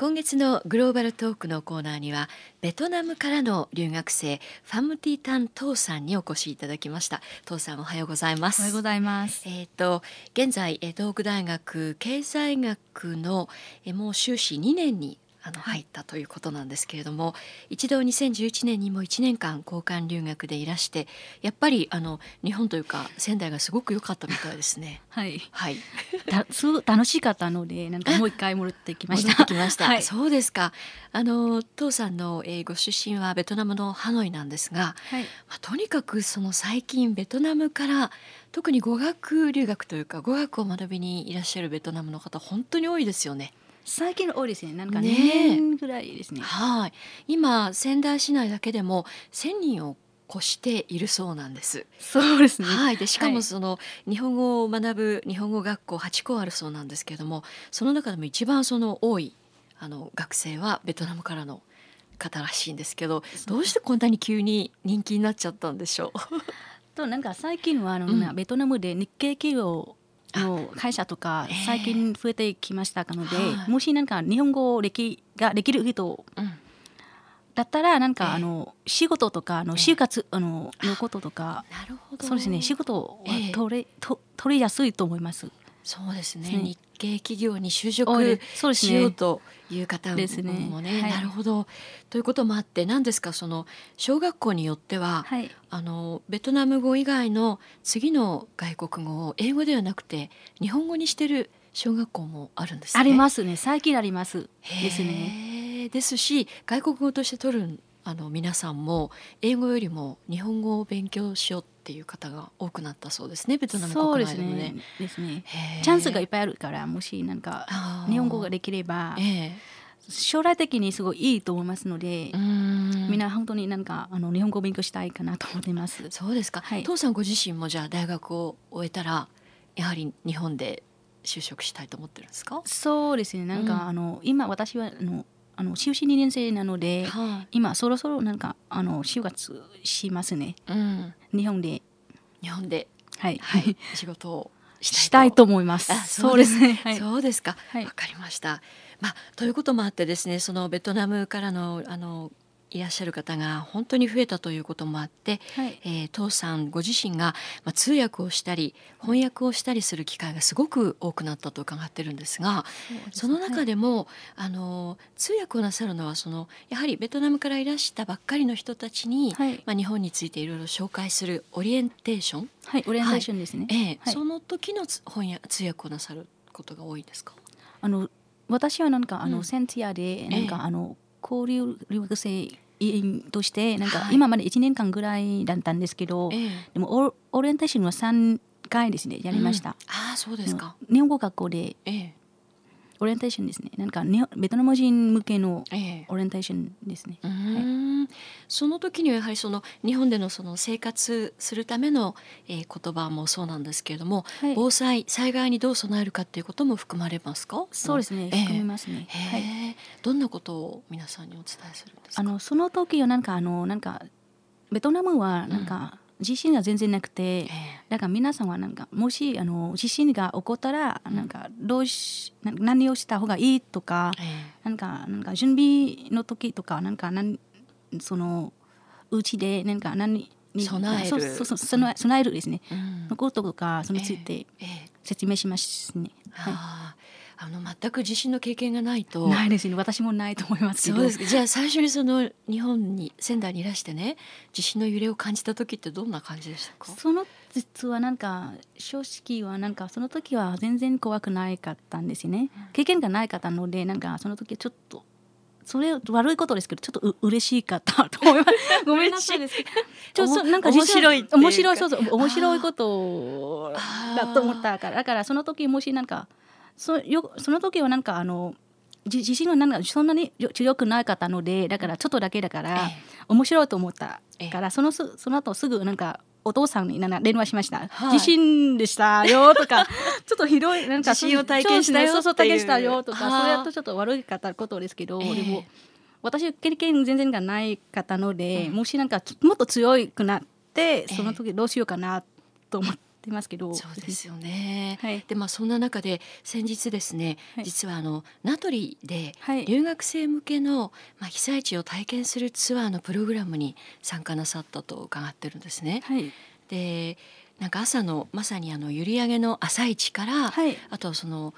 今月のグローバルトークのコーナーにはベトナムからの留学生ファムティタントーさんにお越しいただきました。トーさんおはようございます。おはようございます。えっ、と現在えー東北大学経済学のえーもう修士2年にあの入ったということなんですけれども、一度2011年にも1年間交換留学でいらしてやっぱりあの日本というか仙台がすごく良かったみたいですね。は いはい、たすごく楽しかったのでなんかもう一回戻ってきまし戻たってきました。はいそうですか。あの父さんの、えーご出身はベトナムのハノイなんですが、はいまあ、とにかくその最近ベトナムから特に語学留学というか語学を学びにいらっしゃるベトナムの方本当に多いですよね。最近多いですね。なんかね。2年ぐらいですね。はい。今仙台市内だけでも1000人を越しているそうなんです。そうですね。はい、でしかはい。もその日本語を学ぶ日本語学校8校あるそうなんですけれどもその中でも一番その多いあの学生はベトナムからの方らしいんですけどどうしてこんなに急に人気になっちゃったんでしょう？となんか最近はあの、うん。ベトナムで日系企業の会社とかええ最近増えてきましたので、はい。もしなんか日本語歴ができる人うん。だったらなんか、ええあの仕事とかあのええ就活、あののこととかそうですね仕事はええ。取れ、と取りやすいと思います。そうですね。日系企業に就職しようね。という方もですねねはいなるほどということもあって何ですかその小学校によっては、はい。あのベトナム語以外の次の外国語を英語ではなくて日本語にしてる小学校もあるんですね。ありますね。最近あります。ですね。ですし外国語として取るあの皆さんも英語よりも日本語を勉強しようっていう方が多くなったそうですねベトナム国内でもね。ね。ですね。チャンスがいっぱいあるから、もしなんか日本語ができればえ将来的にすごいいいと思いますのでみんな本当になんかあの日本語を勉強したいかなと思っています。そうですか、はい父さんご自身もじゃあ大学を終えたらやはり日本で就職したいと思ってるんですか？そうですね。なんか、うんあの今私はあのあの修士2年生なので、はい、今そろそろなんかあの就活しますね。うん、日本で、日本で、はい、はい、仕事をしたいと思います。あそうですね。はい。そうですか。わ、はいかりました。まあということもあってですね、そのベトナムからのあのいらっしゃる方が本当に増えたということもあって、はい。えー、父さんご自身が、まあ、通訳をしたり翻訳をしたりする機会がすごく多くなったと伺ってるんですが、その中でも、あの通訳をなさるのはそのやはりベトナムからいらしたばっかりの人たちに、はい、まあ、日本についていろいろ紹介するオリエンテーション、はい、オリエンテーションですね。ええはい。その時のつ翻訳通訳をなさることが多いですか？あの私はなんかあの、うん。センティアでなんか、ええ。あの交流留学生員としてなんか、はい今まで1年間ぐらいだったんですけど、ええでもオオリエンテーションは3回ですねやりました。うんああそうですか。日本語学校でええオリエンテーションですね。なんかにベトナム人向けのええオリエンテーションですね。うーんその時にはやはりその日本でのその生活するための、えー言葉もそうなんですけれども、はい防災災害にどう備えるかっていうことも含まれますか？そうですね。ええ含みますね。へはい。えどんなことを皆さんにお伝えするんですか？あのその時はなんかあのなんかベトナムはなんか地震が全然なくて、えだから皆さんはなんかもしあの地震が起こったらなんかどうしな何をした方がいいとかええ。なんかなんか準備の時とかなんかなんそのうちでなんか何に備える。備えるですね、えうん。のこととかそのついてええ。説明しますね。はあああの全く地震の経験がないい、と。ないですね。私もないと思いますけど。そうですか。じゃあ最初にその日本に仙台にいらしてね地震の揺れを感じた時ってどんな感じでしたか？その実はなんか正直はなんかその時は全然怖くないかったんですよね。経験がないかったのでなんかその時ちょっとそれ悪いことですけどちょっとう嬉しかったと思います。ごめんなさい。ですけど。ちょっとなんか面白い面白いそうそう面白いことだと思ったから。だからその時もしなんかそよその時はなんかあのじ自信はなんかそんなによ強くなかったのでだからちょっとだけだから、え面白いと思ったえからそのすその後すぐなんかお父さんになんか電話しました、はい。地震でしたよとか ちょっとひどいなんか地震を体験したよそうそう体験したよとかそれだとちょっと悪かったことですけど、ええ。でも私経験全然がない方ので、うん。もしなんかもっと強くなってえその時どうしようかなと思ってってますけどそうですよね。はい。でまあそんな中で先日ですね、はい。実はあの名取ではい。留学生向けの、まあ、被災地を体験するツアーのプログラムに参加なさったと伺ってるんですね。はい。でなんか朝のまさにあの閖上の朝市から、はい。あとその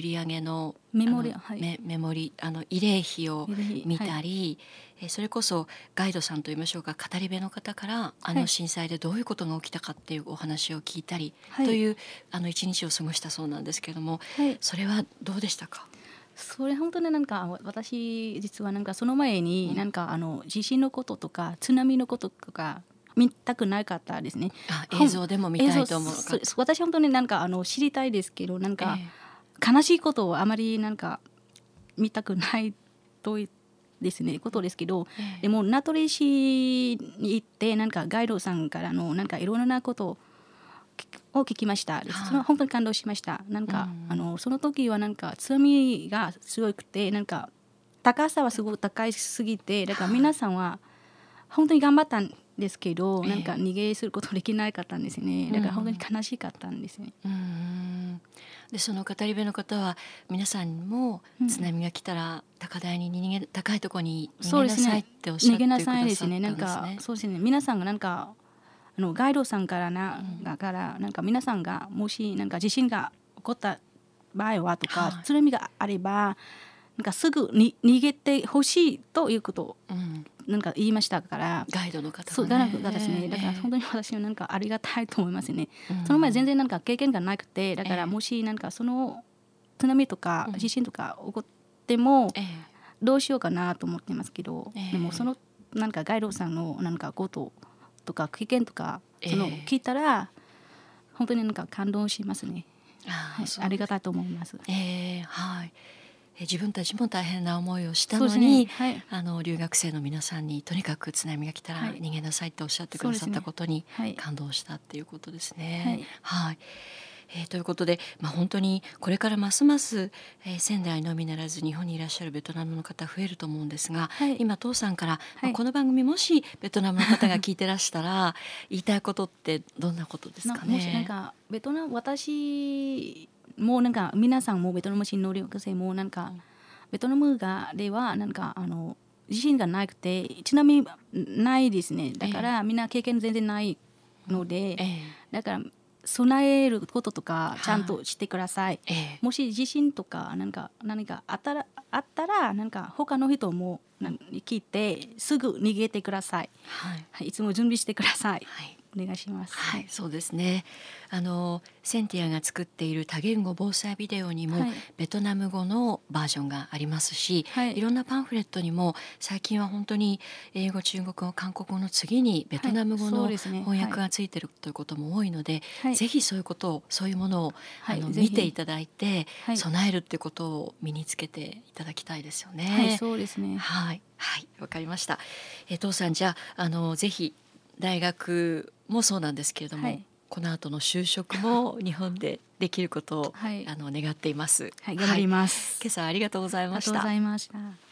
閖上のメモリはい。メメモリあの慰霊碑を見たり、えーそれこそガイドさんといいましょうか語り部の方からあのはい震災でどういうことが起きたかっていうお話を聞いたり、はい。というあの一日を過ごしたそうなんですけれどもはい。それはどうでしたか？それ本当になんかわ私実はなんかその前になんかあの地震のこととか津波のこととか見たくなかったですね。映像でも見たいと思う私本当になんかあの知りたいですけどなんか、悲しいことをあまりなんか見たくないといですねことですけどええでも名取市に行ってなんかガイドさんからのなんかいろんなことを聞きました。ではいそれは本当に感動しました。なんか、うんあのその時はなんか津波がすごくてなんか高さはすごく高いすぎてだから皆さんは本当に頑張ったんですけど、ええなんか逃げすることできなかったんですね。だから本当に悲しかったんですね。うーんでその語り部の方は皆さんもうん。津波が来たら高台に逃げ高いところに逃げなそうですねさいっておっしゃってくださった。んですね。なんかそうですね。皆さんがなんかあのガイドさんからな、うん。だからなんか皆さんがもしなんか地震が起こった場合はとか、はい。津波があればなんかすぐに逃げてほしいということ。をうん、なんか言いましたから。ガイドの方がねそうだからですね。だから本当当に私はなんかありがたいと思いますね。にその前全然なんか経験がなくて、だかええらもしなんかその津波とかうん地震とか起こっても、ええどうしようかなと思ってますけど、ええでもそのなんかガイドさんのなんかこととか経験とかそのええ聞いたら本当になんか感動しますね。あはいありがたいと思います。ええはいえ自分たちも大変な思いをしたのに、ね。はい。あの留学生の皆さんにとにかく津波が来たらはい。逃げなさいっておっしゃってくださったことにはい。感動したっていうことですね。はい。はい。えーということで、まあ、本当にこれからますます、えー仙台のみならず日本にいらっしゃるベトナムの方増えると思うんですが、はい。今父さんから、まあはいこの番組もしベトナムの方が聞いてらしたら言いたいことってどんなことですかね？かベトナム私もなんか皆さんもベトナム人の留学生もなんか、うんベトナムがではなんかあの地震がなくて津波ないですね。だから、みんな経験全然ないので、ええだから備えることとかいちゃんとしてください。ええもし地震とかなんか何かあったらあったらなんか他の人も聞いてすぐ逃げてください。はいはい、いつも準備してください。はいお願いします。はい、そうですね。あのセンティアが作っている多言語防災ビデオにも、はいベトナム語のバージョンがありますし、はいいろんなパンフレットにも最近は本当に英語、中国語、韓国語の次にベトナム語の翻訳がついてるということも多いので、はいぜひそういうことをそういうものを、はいあの見ていただいて、はい備えるっていうことを身につけていただきたいですよね。はい、そうですね。はい、はい、わかりました。えー、父さん、じゃあ、あの、ぜひ大学もそうなんですけれども、はいこの後の就職も 日本でできることを、はいあの願っています。はい、頑張ります。今朝はいましたありがとうござ。いました。